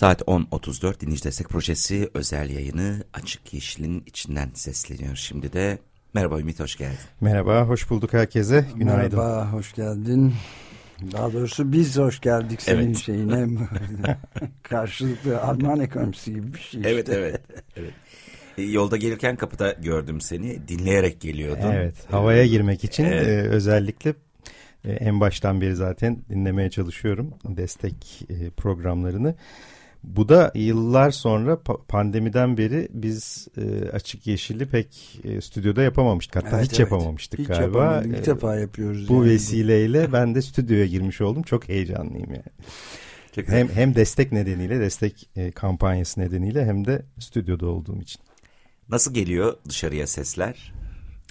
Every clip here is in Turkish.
Saat 10.34 Dinleyici Destek Projesi özel yayını Açık Yeşil'in içinden sesleniyor. Şimdi de merhaba Ümit hoş geldin. Merhaba, hoş bulduk herkese. Günaydın. Merhaba, hoş geldin. Daha doğrusu biz hoş geldik senin evet. şeyine. Karşılıklı Alman ekonomisi gibi bir şey. Evet, evet. evet. E, yolda gelirken kapıda gördüm seni. Dinleyerek geliyordun. Evet, havaya girmek için evet. e, özellikle e, en baştan beri zaten dinlemeye çalışıyorum destek e, programlarını. Bu da yıllar sonra pandemiden beri biz e, Açık Yeşil'i pek e, stüdyoda yapamamıştık. Hatta evet, hiç evet. yapamamıştık hiç galiba. İlk defa yapıyoruz. Bu yani. vesileyle ben de stüdyoya girmiş oldum. Çok heyecanlıyım yani. Çok hem, hem destek nedeniyle, destek e, kampanyası nedeniyle hem de stüdyoda olduğum için. Nasıl geliyor dışarıya sesler?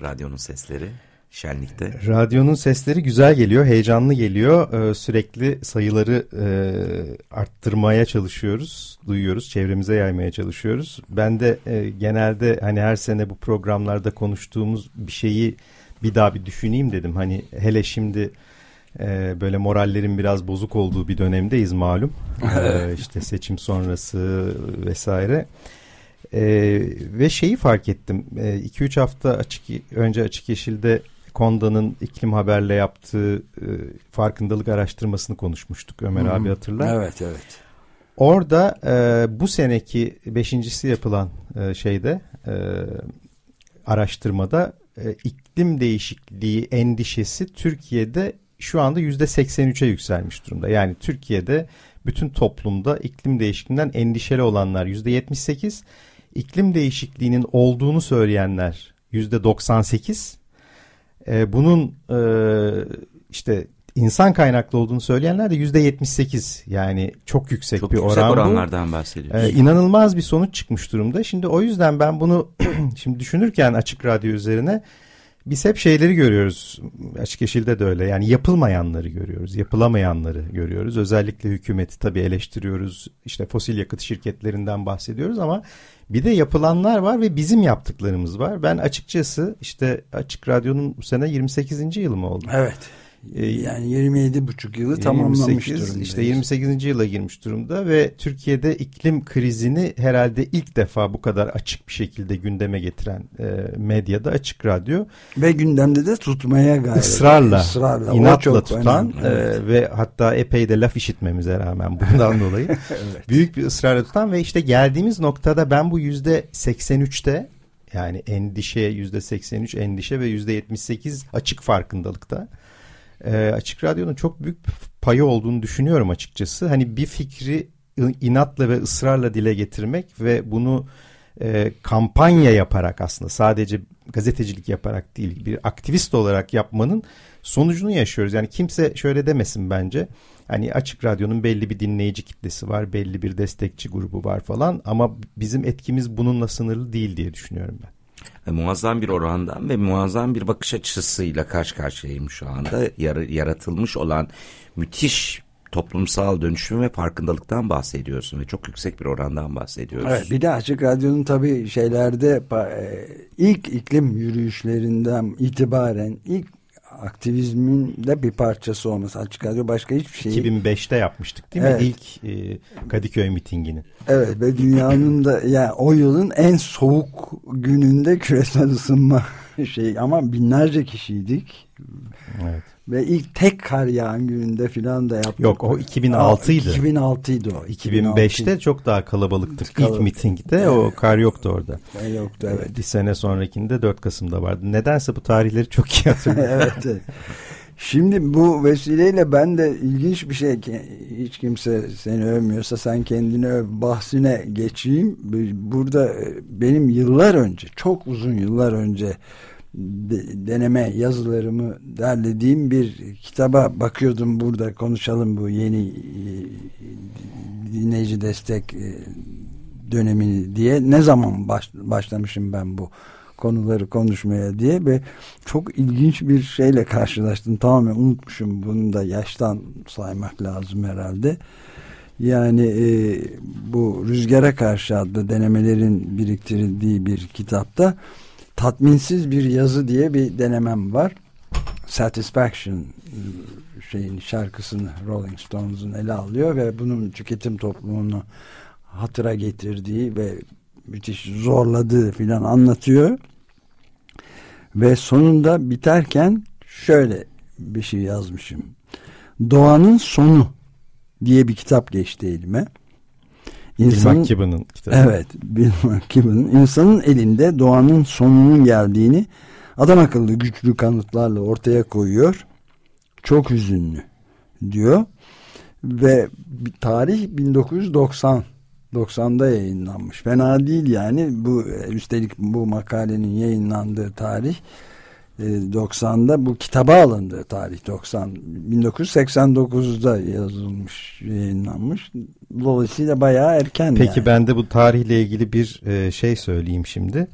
Radyonun sesleri? Şenlikte? Radyonun sesleri güzel geliyor, heyecanlı geliyor. Ee, sürekli sayıları e, arttırmaya çalışıyoruz, duyuyoruz, çevremize yaymaya çalışıyoruz. Ben de e, genelde hani her sene bu programlarda konuştuğumuz bir şeyi bir daha bir düşüneyim dedim. Hani hele şimdi e, böyle morallerin biraz bozuk olduğu bir dönemdeyiz malum. e, işte seçim sonrası vesaire. Ee, ve şeyi fark ettim. 2-3 ee, hafta açık önce Açık Yeşil'de Konda'nın iklim haberle yaptığı e, farkındalık araştırmasını konuşmuştuk Ömer hmm. abi hatırlar. Evet evet. Orada e, bu seneki beşincisi yapılan e, şeyde e, araştırmada e, iklim değişikliği endişesi Türkiye'de şu anda yüzde 83'e yükselmiş durumda. Yani Türkiye'de bütün toplumda iklim değişikliğinden endişeli olanlar yüzde 78, iklim değişikliğinin olduğunu söyleyenler yüzde 98 e, bunun e, işte insan kaynaklı olduğunu söyleyenler de yüzde 78 yani çok yüksek çok bir yüksek oran oranlardan bu. bahsediyoruz. Ee, inanılmaz bir sonuç çıkmış durumda. Şimdi o yüzden ben bunu şimdi düşünürken açık radyo üzerine biz hep şeyleri görüyoruz. Açık Yeşil'de de öyle. Yani yapılmayanları görüyoruz. Yapılamayanları görüyoruz. Özellikle hükümeti tabii eleştiriyoruz. İşte fosil yakıt şirketlerinden bahsediyoruz ama bir de yapılanlar var ve bizim yaptıklarımız var. Ben açıkçası işte Açık Radyo'nun bu sene 28. yılı mı oldu? Evet. Ee, yani 27 buçuk yılı tamamlamış 28, durumda. İşte 28. yıla girmiş durumda ve Türkiye'de iklim krizini herhalde ilk defa bu kadar açık bir şekilde gündeme getiren e, medyada Açık Radyo. Ve gündemde de tutmaya gayret. Israrla, ısrarla inatla tutan e, evet. ve hatta epey de laf işitmemize rağmen bundan dolayı evet. büyük bir ısrarla tutan ve işte geldiğimiz noktada ben bu yüzde 83'te yani endişe yüzde 83 endişe ve yüzde 78 açık farkındalıkta e, Açık Radyo'nun çok büyük payı olduğunu düşünüyorum açıkçası. Hani bir fikri inatla ve ısrarla dile getirmek ve bunu e, kampanya yaparak aslında sadece gazetecilik yaparak değil bir aktivist olarak yapmanın sonucunu yaşıyoruz. Yani kimse şöyle demesin bence. Hani Açık Radyo'nun belli bir dinleyici kitlesi var, belli bir destekçi grubu var falan ama bizim etkimiz bununla sınırlı değil diye düşünüyorum ben muazzam bir orandan ve muazzam bir bakış açısıyla karşı karşıyayım şu anda. Yar, yaratılmış olan müthiş toplumsal dönüşüm ve farkındalıktan bahsediyorsun ve çok yüksek bir orandan bahsediyoruz. Evet, bir de Açık Radyo'nun tabii şeylerde e, ilk iklim yürüyüşlerinden itibaren ilk aktivizmin de bir parçası olması açık radyo başka hiçbir şey. 2005'te yapmıştık değil mi? Evet. İlk e, Kadıköy mitingini. Evet ve dünyanın da yani o yılın en soğuk gününde küresel ısınma şey ama binlerce kişiydik. Evet. Ve ilk tek kar yağan gününde filan da yaptık. Yok o 2006 idi. 2006 idi o. 2005'te çok daha kalabalıktık. Kalabalık. İlk mitingde evet. o kar yoktu orada. E, yoktu evet. Bir sene sonrakinde 4 Kasım'da vardı. Nedense bu tarihleri çok iyi hatırlıyorum. evet, evet. Şimdi bu vesileyle ben de ilginç bir şey hiç kimse seni övmüyorsa sen kendini öv bahsine geçeyim. Burada e, benim yıllar önce çok uzun yıllar önce deneme yazılarımı derlediğim bir kitaba bakıyordum. Burada konuşalım bu yeni e, dinleyici destek e, dönemini diye. Ne zaman baş, başlamışım ben bu konuları konuşmaya diye ve çok ilginç bir şeyle karşılaştım. Tamamen unutmuşum. Bunu da yaştan saymak lazım herhalde. Yani e, bu Rüzgara Karşı adlı denemelerin biriktirildiği bir kitapta tatminsiz bir yazı diye bir denemem var. Satisfaction şeyin şarkısını Rolling Stones'un ele alıyor ve bunun tüketim toplumunu hatıra getirdiği ve müthiş zorladığı filan anlatıyor. Ve sonunda biterken şöyle bir şey yazmışım. Doğanın sonu diye bir kitap geçti elime. İnsanın, Bill McKibben'ın kitabı. Evet, Bill McKibben'ın insanın elinde doğanın sonunun geldiğini adam akıllı güçlü kanıtlarla ortaya koyuyor. Çok hüzünlü diyor. Ve tarih 1990 90'da yayınlanmış. Fena değil yani. Bu üstelik bu makalenin yayınlandığı tarih 90'da e, bu kitaba alındığı tarih 90 1989'da yazılmış yayınlanmış dolayısıyla bayağı erken peki yani. ben de bu tarihle ilgili bir e, şey söyleyeyim şimdi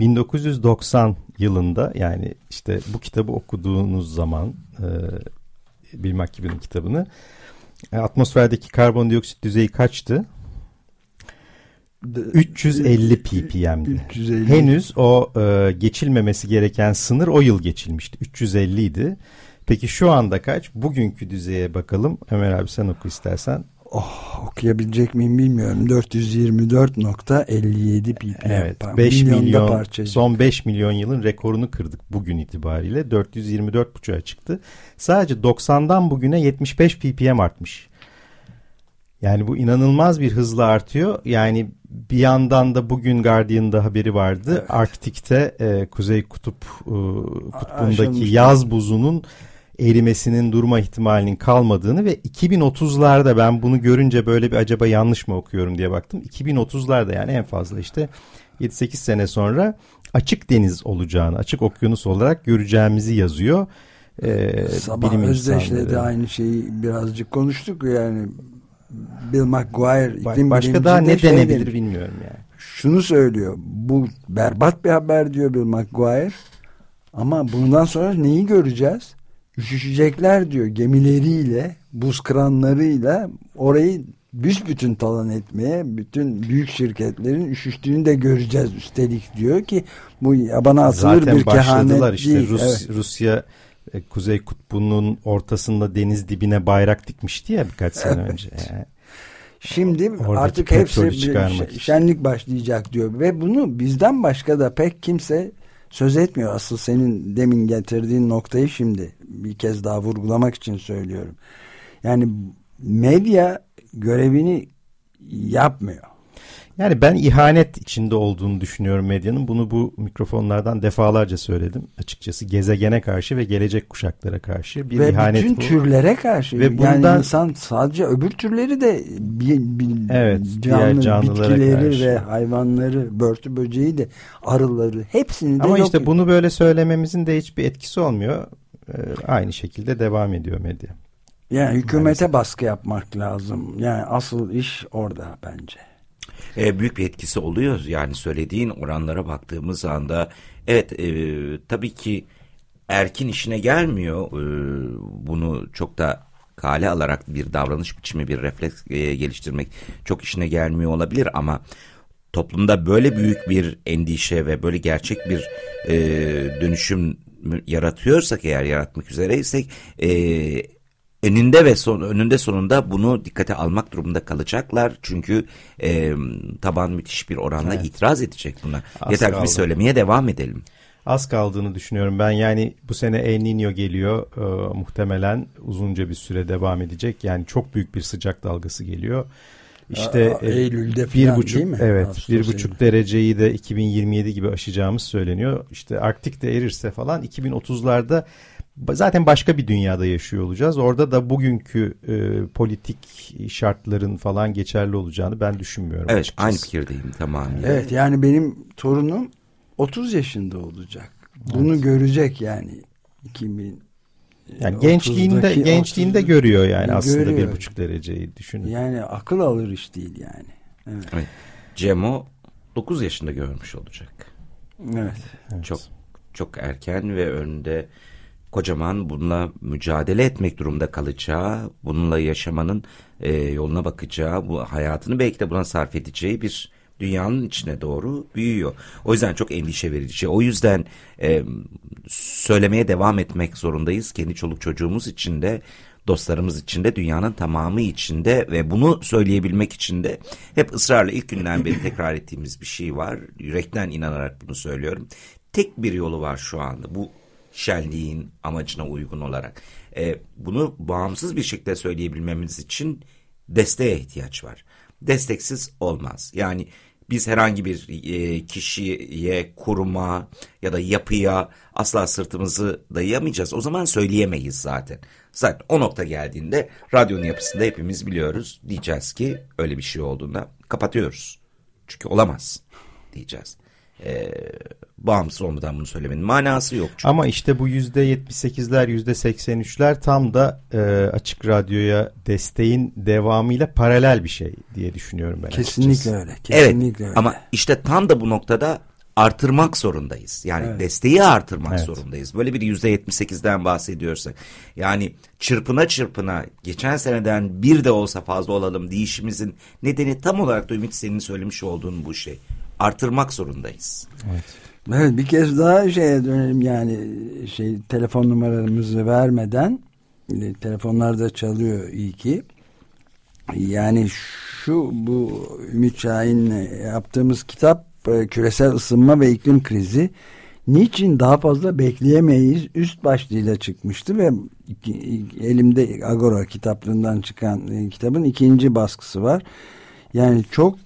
1990 yılında yani işte bu kitabı okuduğunuz zaman e, Bill McKibben'in kitabını atmosferdeki karbondioksit düzeyi kaçtı 350 ppm'di. 350. Henüz o e, geçilmemesi gereken sınır o yıl geçilmişti. 350 idi. Peki şu anda kaç? Bugünkü düzeye bakalım. Ömer abi sen oku istersen. Oh, okuyabilecek miyim bilmiyorum. 424.57 ppm. Evet. 5 milyon parçacık. son 5 milyon yılın rekorunu kırdık bugün itibariyle. 424.5'a çıktı. Sadece 90'dan bugüne 75 ppm artmış. Yani bu inanılmaz bir hızla artıyor. Yani bir yandan da bugün Guardian'da haberi vardı. Evet. Arktik'te e, Kuzey Kutup e, kutbundaki yaz buzunun erimesinin durma ihtimalinin kalmadığını ve 2030'larda ben bunu görünce böyle bir acaba yanlış mı okuyorum diye baktım. 2030'larda yani en fazla işte 7-8 sene sonra açık deniz olacağını, açık okyanus olarak göreceğimizi yazıyor. Ee, Sabah Özdeş'le de aynı şeyi birazcık konuştuk yani Bill McGuire iklim Başka daha ne şey denebilir demiş. bilmiyorum yani. Şunu söylüyor. Bu berbat bir haber diyor Bill McGuire. Ama bundan sonra neyi göreceğiz? Üşüşecekler diyor gemileriyle, buz kranlarıyla orayı büsbütün talan etmeye bütün büyük şirketlerin üşüştüğünü de göreceğiz üstelik diyor ki bu bana atılır Zaten bir kehanet işte değil. Rus, evet. Rusya e, Kuzey Kutbu'nun ortasında deniz dibine bayrak dikmişti ya birkaç sene evet. önce. Yani. Şimdi Oradaki artık hepsi bir şenlik başlayacak diyor ve bunu bizden başka da pek kimse söz etmiyor. Asıl senin demin getirdiğin noktayı şimdi bir kez daha vurgulamak için söylüyorum. Yani medya görevini yapmıyor. Yani ben ihanet içinde olduğunu düşünüyorum medyanın. Bunu bu mikrofonlardan defalarca söyledim. Açıkçası gezegene karşı ve gelecek kuşaklara karşı bir ve ihanet bütün bu. türlere karşı. Ve bundan yani insan sadece öbür türleri de bir, bir evet, canlı, diğer bitkileri karşı. ve hayvanları, börtü böceği de arıları hepsini de Ama yok. işte bunu böyle söylememizin de hiçbir etkisi olmuyor. Ee, aynı şekilde devam ediyor medya. Yani hükümete Maalesef. baskı yapmak lazım. Yani asıl iş orada bence e, büyük bir etkisi oluyor. Yani söylediğin oranlara baktığımız anda evet e, tabii ki erkin işine gelmiyor. E, bunu çok da kale alarak bir davranış biçimi, bir refleks e, geliştirmek çok işine gelmiyor olabilir ama toplumda böyle büyük bir endişe ve böyle gerçek bir e, dönüşüm yaratıyorsak eğer yaratmak üzereysek e, eninde ve son önünde sonunda bunu dikkate almak durumunda kalacaklar. Çünkü e, taban müthiş bir oranla evet. itiraz edecek buna. Az Yeter ki söylemeye devam edelim. Az kaldığını düşünüyorum ben. Yani bu sene El Niño geliyor. E, muhtemelen uzunca bir süre devam edecek. Yani çok büyük bir sıcak dalgası geliyor. İşte Aa, Eylül'de bir buçuk, değil mi? Evet, Ağustos bir buçuk Eylül. dereceyi de 2027 gibi aşacağımız söyleniyor. İşte Arktik'te erirse falan 2030'larda zaten başka bir dünyada yaşıyor olacağız. Orada da bugünkü e, politik şartların falan geçerli olacağını ben düşünmüyorum. Evet açıkçası. aynı fikirdeyim tamam. Evet yani benim torunum 30 yaşında olacak. Bunu evet. görecek yani 2000 yani gençliğinde gençliğinde 30, görüyor yani aslında görüyor. bir buçuk dereceyi düşünün. Yani akıl alır iş değil yani. Evet. evet. Cemo 9 yaşında görmüş olacak. Evet. evet. Çok çok erken ve önünde kocaman bununla mücadele etmek durumda kalacağı, bununla yaşamanın e, yoluna bakacağı, bu hayatını belki de buna sarf edeceği bir dünyanın içine doğru büyüyor. O yüzden çok endişe verici. O yüzden e, söylemeye devam etmek zorundayız. Kendi çoluk çocuğumuz için de dostlarımız için de dünyanın tamamı için de ve bunu söyleyebilmek için de hep ısrarla ilk günden beri tekrar ettiğimiz bir şey var. Yürekten inanarak bunu söylüyorum. Tek bir yolu var şu anda. Bu şenliğin amacına uygun olarak. E, bunu bağımsız bir şekilde söyleyebilmemiz için desteğe ihtiyaç var. Desteksiz olmaz. Yani biz herhangi bir e, kişiye, kuruma ya da yapıya asla sırtımızı dayayamayacağız. O zaman söyleyemeyiz zaten. Zaten o nokta geldiğinde radyonun yapısında hepimiz biliyoruz. Diyeceğiz ki öyle bir şey olduğunda kapatıyoruz. Çünkü olamaz diyeceğiz e, bağımsız olmadan bunu söylemenin manası yok. Çünkü. Ama işte bu yüzde yetmiş sekizler yüzde seksen üçler tam da e, açık radyoya desteğin devamıyla paralel bir şey diye düşünüyorum ben. Kesinlikle açıkçası. öyle. Kesinlikle evet, öyle. Ama işte tam da bu noktada artırmak zorundayız. Yani evet. desteği artırmak evet. zorundayız. Böyle bir yüzde yetmiş sekizden bahsediyorsak. Yani çırpına çırpına geçen seneden bir de olsa fazla olalım deyişimizin nedeni tam olarak da Ümit senin söylemiş olduğun bu şey artırmak zorundayız. Evet. Evet bir kez daha şeye dönelim yani şey telefon numaramızı vermeden e, telefonlar da çalıyor iyi ki. Yani şu bu Ümit Şahin'le yaptığımız kitap e, küresel ısınma ve iklim krizi niçin daha fazla bekleyemeyiz üst başlığıyla çıkmıştı ve elimde Agora kitaplığından çıkan e, kitabın ikinci baskısı var. Yani çok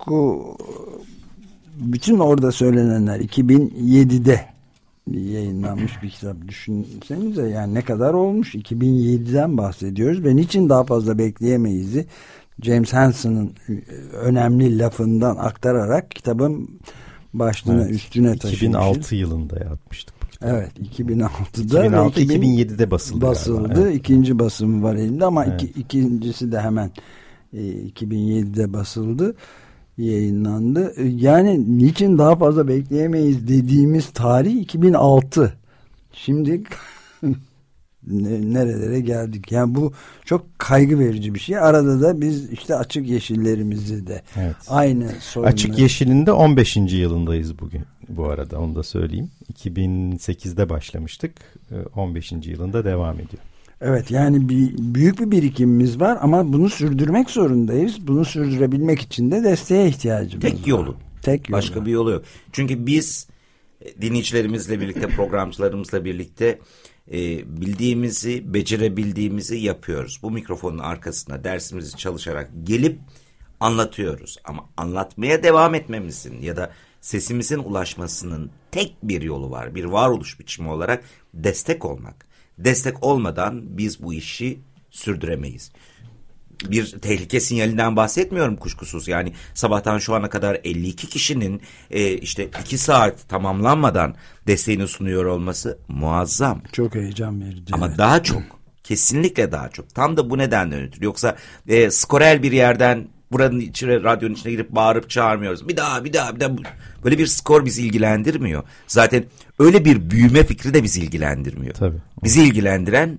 bütün orada söylenenler 2007'de yayınlanmış bir kitap düşünsenize yani ne kadar olmuş 2007'den bahsediyoruz ve niçin daha fazla bekleyemeyiz'i James Hansen'ın önemli lafından aktararak kitabın başlığına evet, üstüne taşımışız. 2006 yılında yapmıştık. Evet 2006'da 2006 2007'de basıldı. Basıldı. Evet. İkinci basımı var elinde ama evet. iki, ikincisi de hemen e, 2007'de basıldı yayınlandı. Yani niçin daha fazla bekleyemeyiz dediğimiz tarih 2006. Şimdi nerelere geldik. Yani bu çok kaygı verici bir şey. Arada da biz işte açık yeşillerimizi de evet. aynı sorunları. Açık yeşilinde 15. yılındayız bugün bu arada onu da söyleyeyim. 2008'de başlamıştık. 15. yılında devam ediyor. Evet yani bir, büyük bir birikimimiz var ama bunu sürdürmek zorundayız. Bunu sürdürebilmek için de desteğe ihtiyacımız Tek var. yolu. Tek yolu. Başka bir yolu yok. Çünkü biz e, dinleyicilerimizle birlikte, programcılarımızla birlikte e, bildiğimizi, becerebildiğimizi yapıyoruz. Bu mikrofonun arkasına dersimizi çalışarak gelip anlatıyoruz. Ama anlatmaya devam etmemizin ya da sesimizin ulaşmasının tek bir yolu var. Bir varoluş biçimi olarak destek olmak destek olmadan biz bu işi sürdüremeyiz. Bir tehlike sinyalinden bahsetmiyorum kuşkusuz. Yani sabahtan şu ana kadar 52 kişinin e, işte 2 saat tamamlanmadan desteğini sunuyor olması muazzam. Çok heyecan verici. Ama evet. daha çok kesinlikle daha çok. Tam da bu nedenden ötürü. Yoksa e, skorel bir yerden buranın içine radyonun içine girip bağırıp çağırmıyoruz. Bir daha bir daha bir daha böyle bir skor bizi ilgilendirmiyor. Zaten öyle bir büyüme fikri de bizi ilgilendirmiyor. Tabii. Bizi ilgilendiren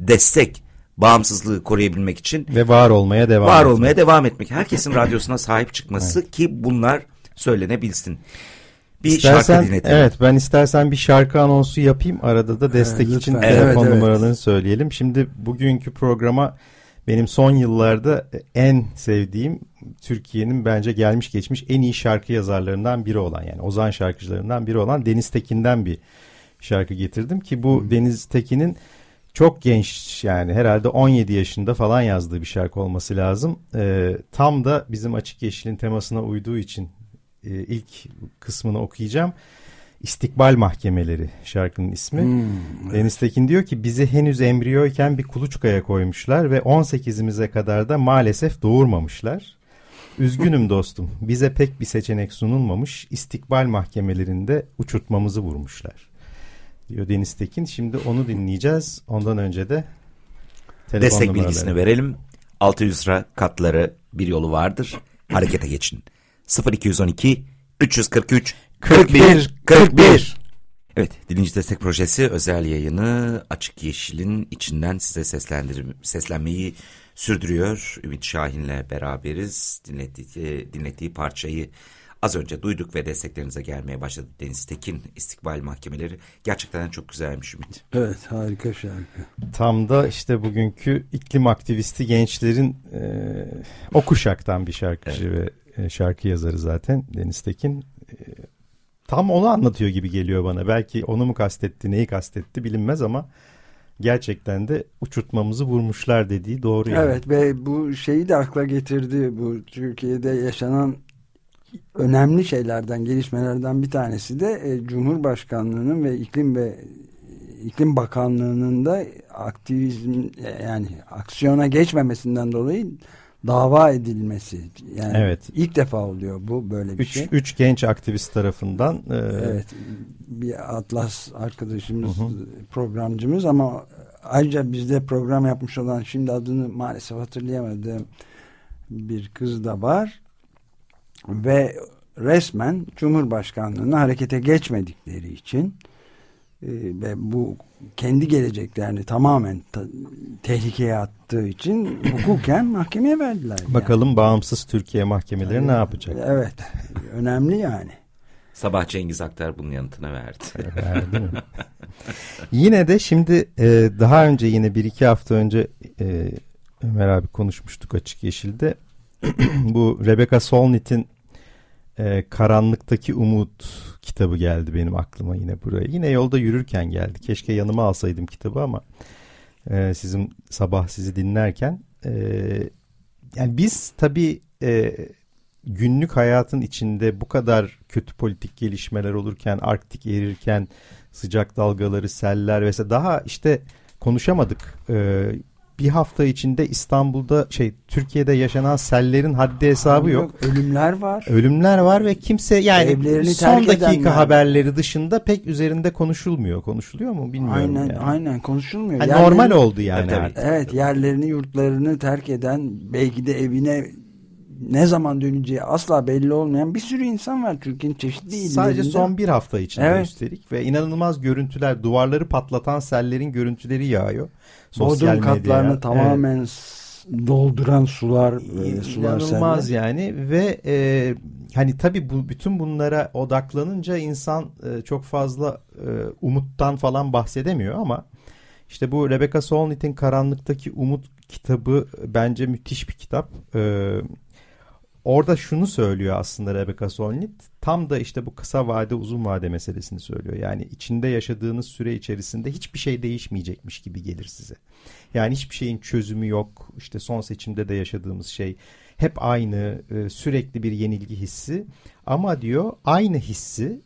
destek, bağımsızlığı koruyabilmek için ve var olmaya devam var etmek. olmaya devam etmek. Herkesin radyosuna sahip çıkması evet. ki bunlar söylenebilsin. Bir istersen, şarkı dinletelim. Evet ben istersen bir şarkı anonsu yapayım. Arada da destek evet, için lütfen. telefon evet, numaralarını söyleyelim. Şimdi bugünkü programa benim son yıllarda en sevdiğim Türkiye'nin bence gelmiş geçmiş en iyi şarkı yazarlarından biri olan yani Ozan şarkıcılarından biri olan Deniz Tekin'den bir şarkı getirdim ki bu hmm. Deniz Tekin'in çok genç yani herhalde 17 yaşında falan yazdığı bir şarkı olması lazım. Ee, tam da bizim Açık Yeşil'in temasına uyduğu için e, ilk kısmını okuyacağım. İstikbal Mahkemeleri şarkının ismi. Hmm, evet. Deniz Tekin diyor ki bizi henüz embriyoyken bir kuluçkaya koymuşlar ve 18'imize kadar da maalesef doğurmamışlar. Üzgünüm dostum bize pek bir seçenek sunulmamış istikbal mahkemelerinde uçurtmamızı vurmuşlar. diyor Deniz Tekin. Şimdi onu dinleyeceğiz. Ondan önce de Destek bilgisini verelim. 600 lira katları bir yolu vardır. Harekete geçin. 0212 343 41 41 Evet, Dinleyici Destek Projesi özel yayını Açık Yeşil'in içinden size seslendir seslenmeyi sürdürüyor. Ümit Şahin'le beraberiz. Dinlettiği, dinlettiği parçayı az önce duyduk ve desteklerinize gelmeye başladı. Deniz Tekin İstikbal Mahkemeleri gerçekten çok güzelmiş Ümit. Evet, harika şarkı. Tam da işte bugünkü iklim aktivisti gençlerin e, o kuşaktan bir şarkıcı evet. ve e, şarkı yazarı zaten Deniz Tekin. E, tam onu anlatıyor gibi geliyor bana. Belki onu mu kastetti, neyi kastetti bilinmez ama gerçekten de uçurtmamızı vurmuşlar dediği doğru. Yani. Evet ve bu şeyi de akla getirdi. Bu Türkiye'de yaşanan önemli şeylerden, gelişmelerden bir tanesi de e, Cumhurbaşkanlığının ve iklim ve iklim bakanlığının da aktivizm yani aksiyona geçmemesinden dolayı dava edilmesi. Yani evet. ilk defa oluyor bu böyle bir üç, şey. Üç genç aktivist tarafından. E... Evet. Bir Atlas arkadaşımız, hı hı. programcımız ama ayrıca bizde program yapmış olan şimdi adını maalesef hatırlayamadığım bir kız da var. Ve resmen Cumhurbaşkanlığı'na harekete geçmedikleri için ve bu kendi geleceklerini tamamen tehlikeye attığı için hukuken mahkemeye verdiler. Bakalım bağımsız Türkiye mahkemeleri yani, ne yapacak? Evet. önemli yani. Sabah Cengiz Aktar bunun yanıtını verdi. verdi mi? yine de şimdi e, daha önce yine bir iki hafta önce e, Ömer abi konuşmuştuk Açık Yeşil'de. bu Rebecca Solnit'in e, Karanlıktaki Umut kitabı geldi benim aklıma yine buraya. Yine yolda yürürken geldi. Keşke yanıma alsaydım kitabı ama e, sizin sabah sizi dinlerken e, yani biz tabii e, günlük hayatın içinde bu kadar kötü politik gelişmeler olurken, Arktik erirken, sıcak dalgaları, seller vesaire daha işte konuşamadık. E, bir hafta içinde İstanbul'da şey Türkiye'de yaşanan sellerin haddi hesabı yok. yok. Ölümler var. Ölümler var ve kimse yani Evlerini son dakika edenler. haberleri dışında pek üzerinde konuşulmuyor. Konuşuluyor mu bilmiyorum. Aynen yani. aynen konuşulmuyor. Yani normal oldu yani. Evet, evet yerlerini yurtlarını terk eden belki de evine ne zaman döneceği asla belli olmayan bir sürü insan var Türkiye'nin çeşitli illerinde. Sadece son bir hafta içinde evet. üstelik ve inanılmaz görüntüler duvarları patlatan sellerin görüntüleri yağıyor. Sosyal Bodrum katlarını medyaya. tamamen evet. dolduran sular e, sular inanılmaz selle. yani ve e, hani tabi bu bütün bunlara odaklanınca insan e, çok fazla e, umuttan falan bahsedemiyor ama işte bu Rebecca Solnit'in Karanlıktaki Umut kitabı bence müthiş bir kitap. Ee, Orada şunu söylüyor aslında Rebecca Solnit. Tam da işte bu kısa vade uzun vade meselesini söylüyor. Yani içinde yaşadığınız süre içerisinde hiçbir şey değişmeyecekmiş gibi gelir size. Yani hiçbir şeyin çözümü yok. İşte son seçimde de yaşadığımız şey hep aynı e, sürekli bir yenilgi hissi. Ama diyor aynı hissi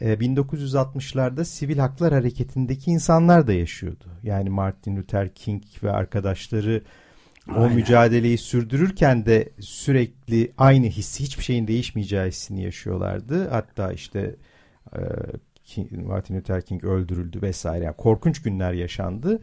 1960'larda e, sivil haklar hareketindeki insanlar da yaşıyordu. Yani Martin Luther King ve arkadaşları o Aynen. mücadeleyi sürdürürken de sürekli aynı hissi hiçbir şeyin değişmeyeceği hissini yaşıyorlardı. Hatta işte e, Martin Luther King öldürüldü vesaire. Yani korkunç günler yaşandı.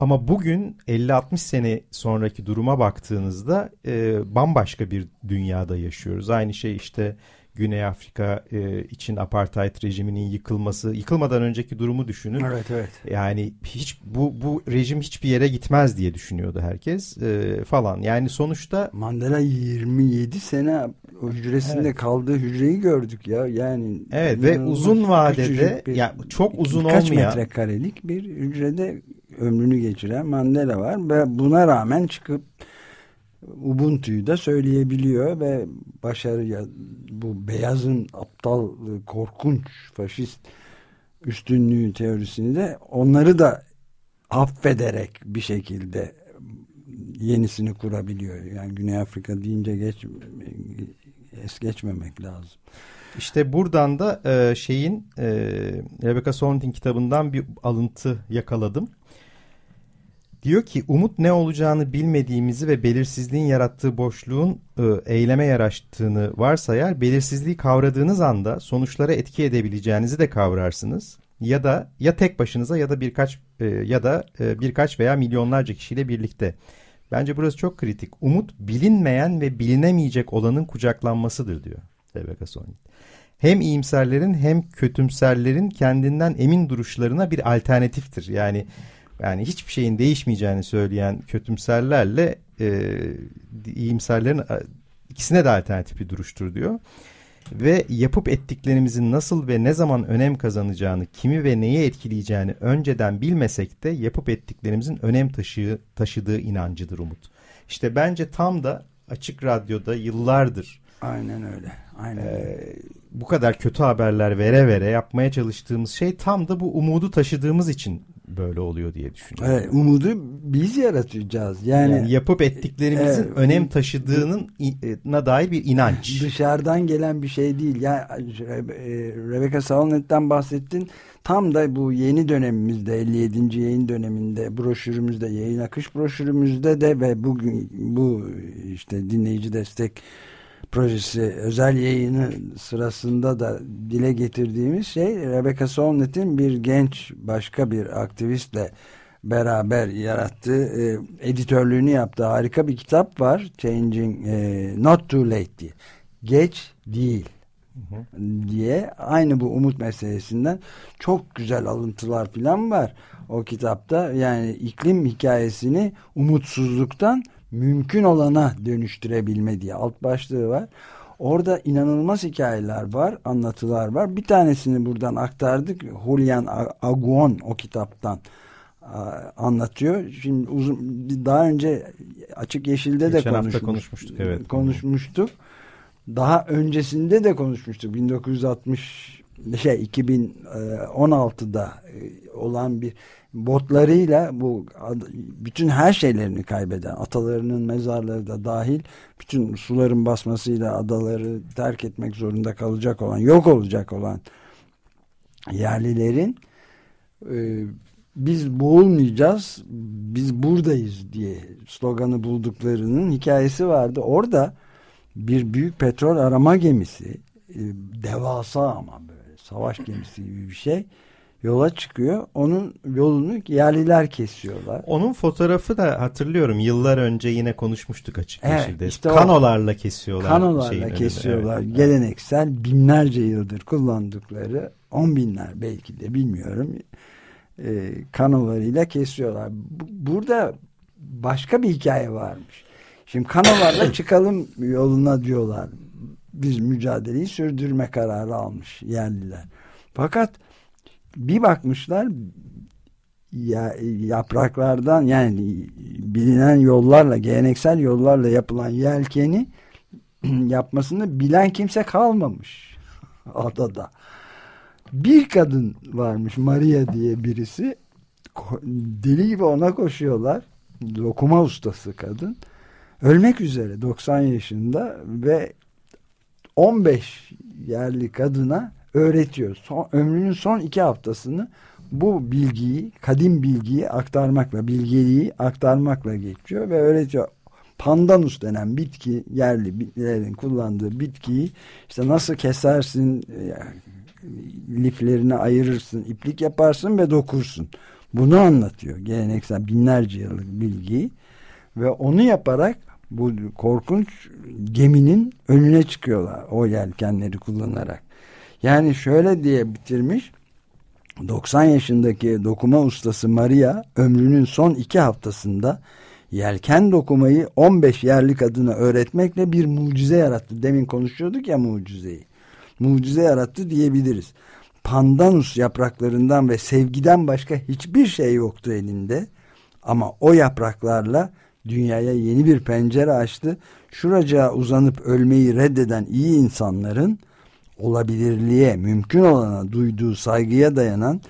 Ama bugün 50-60 sene sonraki duruma baktığınızda e, bambaşka bir dünyada yaşıyoruz. Aynı şey işte Güney Afrika e, için apartheid rejiminin yıkılması, yıkılmadan önceki durumu düşünün. Evet evet. Yani hiç bu bu rejim hiçbir yere gitmez diye düşünüyordu herkes e, falan. Yani sonuçta Mandela 27 sene o hücresinde evet. kaldığı hücreyi gördük ya. Yani Evet ve uzun vadede bir, ya çok uzun birkaç olmayan metrekarelik bir hücrede ömrünü geçiren Mandela var ve buna rağmen çıkıp Ubuntu'yu da söyleyebiliyor ve başarı bu beyazın aptal korkunç faşist üstünlüğü teorisini de onları da affederek bir şekilde yenisini kurabiliyor. Yani Güney Afrika deyince geç es geçmemek lazım. İşte buradan da e, şeyin e, Rebecca Solnit'in kitabından bir alıntı yakaladım. Diyor ki umut ne olacağını bilmediğimizi ve belirsizliğin yarattığı boşluğun e, eyleme yaraştığını varsayar. Belirsizliği kavradığınız anda sonuçlara etki edebileceğinizi de kavrarsınız. ya da ya tek başınıza ya da birkaç e, ya da e, birkaç veya milyonlarca kişiyle birlikte. Bence burası çok kritik. Umut bilinmeyen ve bilinemeyecek olanın kucaklanmasıdır diyor Rebecca Solnit. Hem iyimserlerin hem kötümserlerin kendinden emin duruşlarına bir alternatiftir. Yani yani hiçbir şeyin değişmeyeceğini söyleyen kötümserlerle e, iyimserlerin ikisine de alternatif bir duruştur diyor. Ve yapıp ettiklerimizin nasıl ve ne zaman önem kazanacağını, kimi ve neyi etkileyeceğini önceden bilmesek de yapıp ettiklerimizin önem taşığı, taşıdığı inancıdır Umut. İşte bence tam da açık radyoda yıllardır Aynen öyle. Aynen. Ee, bu kadar kötü haberler vere vere yapmaya çalıştığımız şey tam da bu umudu taşıdığımız için böyle oluyor diye düşünüyorum. Evet, umudu biz yaratacağız. Yani, yani yapıp ettiklerimizin e, önem taşıdığının na dair bir inanç. Dışarıdan gelen bir şey değil. Ya yani, Rebecca Salnet'ten bahsettin. Tam da bu yeni dönemimizde 57. yayın döneminde broşürümüzde yayın akış broşürümüzde de ve bugün bu işte dinleyici destek projesi özel yayını sırasında da dile getirdiğimiz şey Rebecca Solnit'in bir genç başka bir aktivistle beraber yarattığı e, editörlüğünü yaptığı harika bir kitap var. Changing e, Not Too Late diye. Geç değil hı hı. diye aynı bu umut meselesinden çok güzel alıntılar falan var o kitapta. Yani iklim hikayesini umutsuzluktan mümkün olana dönüştürebilme diye alt başlığı var. Orada inanılmaz hikayeler var, anlatılar var. Bir tanesini buradan aktardık. Julian Aguon o kitaptan anlatıyor. Şimdi uzun daha önce Açık Yeşil'de de konuşmuş, konuşmuştuk. Evet. Konuşmuştuk. Daha öncesinde de konuşmuştuk. 1960 şey 2016'da e, olan bir botlarıyla bu bütün her şeylerini kaybeden atalarının mezarları da dahil bütün suların basmasıyla adaları terk etmek zorunda kalacak olan yok olacak olan yerlilerin e, biz boğulmayacağız biz buradayız diye sloganı bulduklarının hikayesi vardı. Orada bir büyük petrol arama gemisi e, devasa ama böyle savaş gemisi gibi bir şey yola çıkıyor. Onun yolunu yerliler kesiyorlar. Onun fotoğrafı da hatırlıyorum. Yıllar önce yine konuşmuştuk açık evet, yeşilde. Işte kanolarla kesiyorlar. Kanolarla kesiyorlar. Evet, Geleneksel binlerce yıldır kullandıkları on binler belki de bilmiyorum. E, kanolarıyla kesiyorlar. Burada başka bir hikaye varmış. Şimdi kanolarla çıkalım yoluna diyorlar. Biz mücadeleyi sürdürme kararı almış yerliler. Fakat bir bakmışlar ya, yapraklardan yani bilinen yollarla geleneksel yollarla yapılan yelkeni yapmasını bilen kimse kalmamış adada. Bir kadın varmış Maria diye birisi deli gibi ona koşuyorlar. Dokuma ustası kadın. Ölmek üzere 90 yaşında ve 15 yerli kadına öğretiyor. Son, ömrünün son iki haftasını bu bilgiyi, kadim bilgiyi aktarmakla, bilgeliği aktarmakla geçiyor ve öğretiyor. Pandanus denen bitki, yerli bitkilerin kullandığı bitkiyi işte nasıl kesersin, e, liflerini ayırırsın, iplik yaparsın ve dokursun. Bunu anlatıyor geleneksel binlerce yıllık bilgiyi ve onu yaparak bu korkunç geminin önüne çıkıyorlar o yelkenleri kullanarak. Yani şöyle diye bitirmiş. 90 yaşındaki dokuma ustası Maria ömrünün son iki haftasında yelken dokumayı 15 yerli kadına öğretmekle bir mucize yarattı. Demin konuşuyorduk ya mucizeyi. Mucize yarattı diyebiliriz. Pandanus yapraklarından ve sevgiden başka hiçbir şey yoktu elinde. Ama o yapraklarla dünyaya yeni bir pencere açtı. Şuracağa uzanıp ölmeyi reddeden iyi insanların olabilirliğe, mümkün olana duyduğu saygıya dayanan,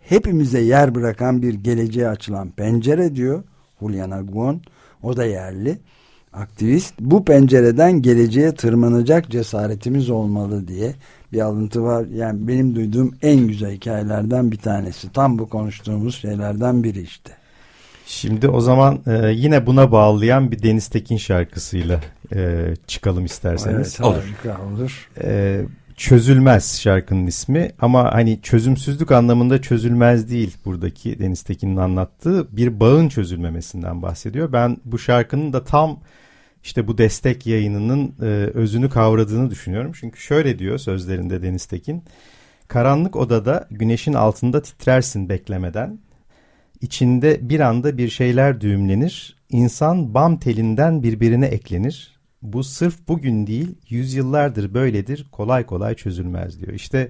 hepimize yer bırakan bir geleceğe açılan pencere diyor Julian Aguon. O da yerli. Aktivist bu pencereden geleceğe tırmanacak cesaretimiz olmalı diye bir alıntı var. Yani benim duyduğum en güzel hikayelerden bir tanesi. Tam bu konuştuğumuz şeylerden biri işte. Şimdi o zaman e, yine buna bağlayan bir Deniz Tekin şarkısıyla e, çıkalım isterseniz. Evet, olur. olur. E, Çözülmez şarkının ismi ama hani çözümsüzlük anlamında çözülmez değil buradaki Deniz Tekin'in anlattığı bir bağın çözülmemesinden bahsediyor. Ben bu şarkının da tam işte bu destek yayınının e, özünü kavradığını düşünüyorum. Çünkü şöyle diyor sözlerinde Deniz Tekin. Karanlık odada güneşin altında titrersin beklemeden. İçinde bir anda bir şeyler düğümlenir. İnsan bam telinden birbirine eklenir. Bu sırf bugün değil yüzyıllardır böyledir kolay kolay çözülmez diyor. İşte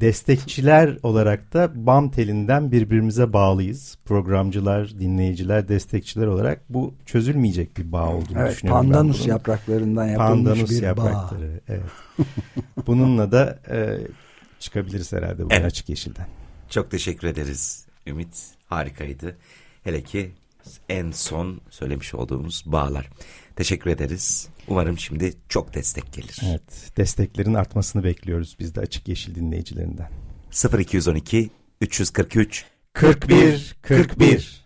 destekçiler olarak da BAM telinden birbirimize bağlıyız. Programcılar, dinleyiciler, destekçiler olarak bu çözülmeyecek bir bağ olduğunu evet, düşünüyorum. Pandanus yapraklarından yapılmış pandanus bir yaprakları, bağ. Evet. Bununla da e, çıkabiliriz herhalde bu evet. açık yeşilden. Çok teşekkür ederiz Ümit. Harikaydı. Hele ki en son söylemiş olduğumuz bağlar. Teşekkür ederiz. Umarım şimdi çok destek gelir. Evet, desteklerin artmasını bekliyoruz biz de Açık Yeşil dinleyicilerinden. 0212 343 41 41